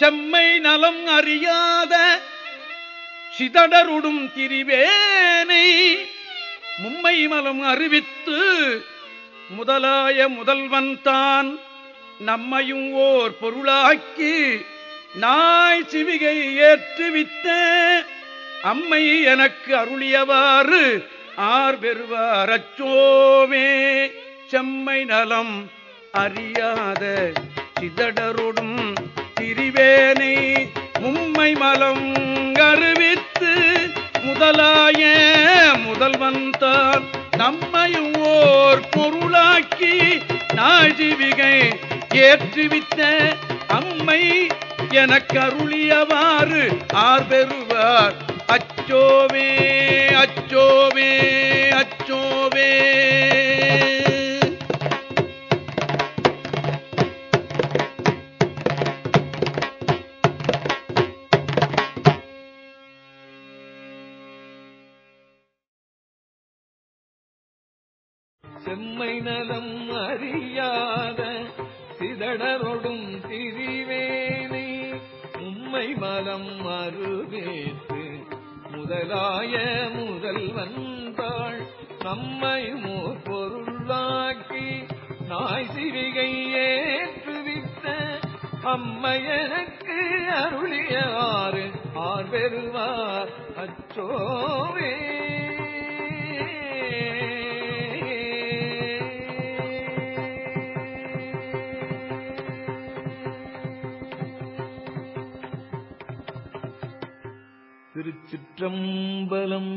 செம்மை நலம் அறியாத சிதடருடும் திரிவேனை மும்மை மலம் அறிவித்து முதலாய முதல்வன் தான் நம்மையும் ஓர் பொருளாக்கி நாய் சிவிகை ஏற்றுவித்த அம்மை எனக்கு அருளியவாறு ஆர் பெறுவார் அச்சோமே. செம்மை நலம் அறியாத சிதடருடும் திரிவேனை மும்மை மலம் கருவித்து முதலாய முதல்வன் தான் நம்மையும் ஓர் பொருளாக்கி நாஜிவிகை ஏற்றுவித்த அம்மை எனக் அருளியவாறு ஆர் பெறுவார். அச்சோவே அச்சோவே. செம்மை நலம் அறியாத சிதடரொடும் திரிவேனை உம்மை மலம் மறுவேற்று முதலாய முதல்வன் தாள் நம்மை மோர் பொருளாக்கி நாய் சிவிகை ஏற்றுவித்த அம்மையனுக்கு அருளியாறு ஆர் பெறுவார் அச்சோவே திருச்சிற்றம்பலம்.